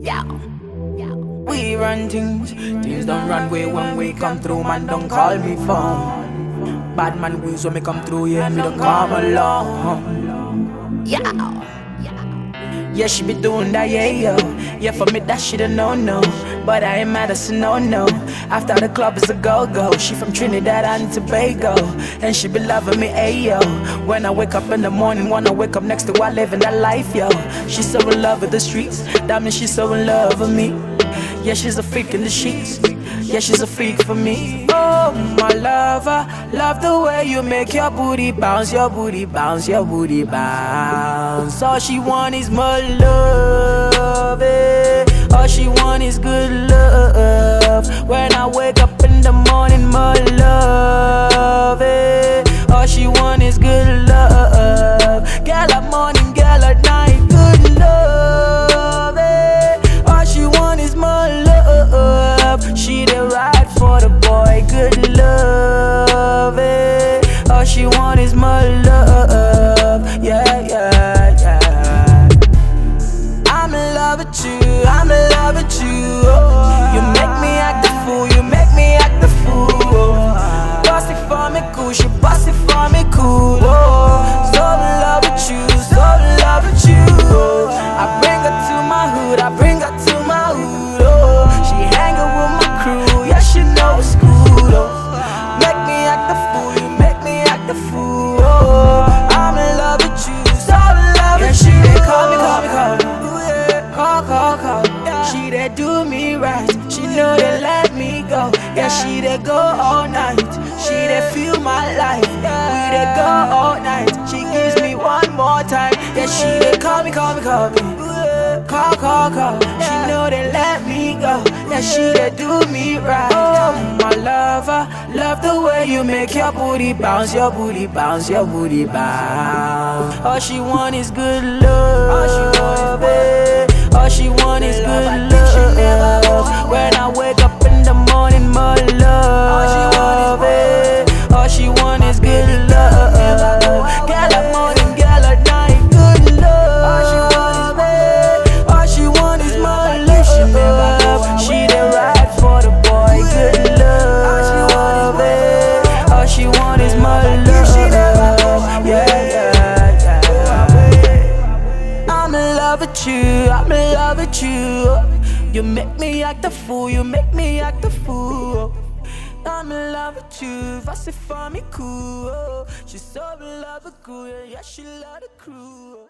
Yeah. We run things, things don't run way when we come through, man. Don't call me phone. Bad man wins when me come through, yeah, me don't come along. Yeah. Yeah, she be doing that, yeah, yo. Yeah, for me, that shit a no no. But I ain't mad, it's no no. After the club, it's a go go. She from Trinidad and Tobago. And she be loving me, ayo. When I wake up in the morning, wanna wake up next to her, living that life, yo. She's so in love with the streets. That means she's so in love with me. Yeah, she's a freak in the sheets. Yeah, she's a freak for me. Oh, my lover, love the way you make your booty bounce, your booty bounce, your booty bounce. All she want is my love, eh. All she want is good love. When I wake up in the morning, my you, do me right. She know they let me go. Yeah, she that go all night. She that feel my life. We that go all night. She gives me one more time. Yeah, she that call me, call me, call me. Call, call, call. She know they let me go. Yeah, she that do me right. Oh, my lover, love the way you make your booty bounce, your booty bounce, your booty bounce. All she want is good love. All she want is good. All she love with you. You make me act a fool, you make me act a fool. I'm in love with you, it for me cool. She's so in love with cool, yeah, she love the crew.